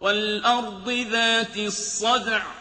وَالْأَرْضِ ذَاتِ الصَّدْعِ